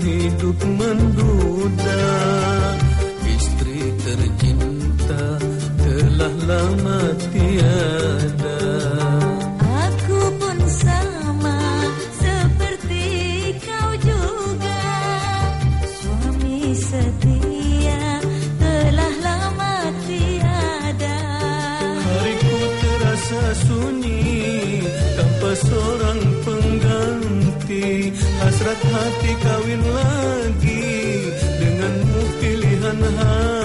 hidup menduda. Istri tercinta telah lama tiada. Aku pun sama seperti kau juga. Suami setia telah lama tiada. Hariku terasa sunyi tanpa seorang pengganti Hasrat hati kawin lagi. Denganmu pilihan hati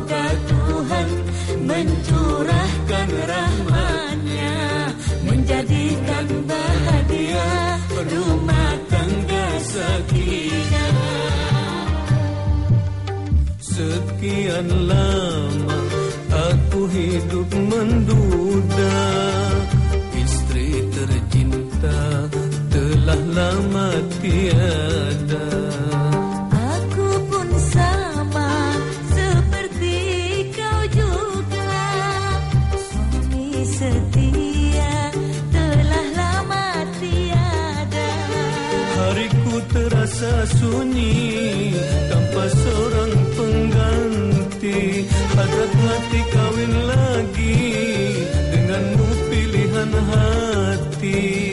Semoga Tuhan mencurahkan rahmatnya Menjadikan bahagia rumah tangga sakinah Sekian lama aku hidup menduda Istri tercinta telah lama tiada Hariku terasa sunyi tanpa seorang pengganti. Hadrat mati kawin lagi denganmu pilihan hati.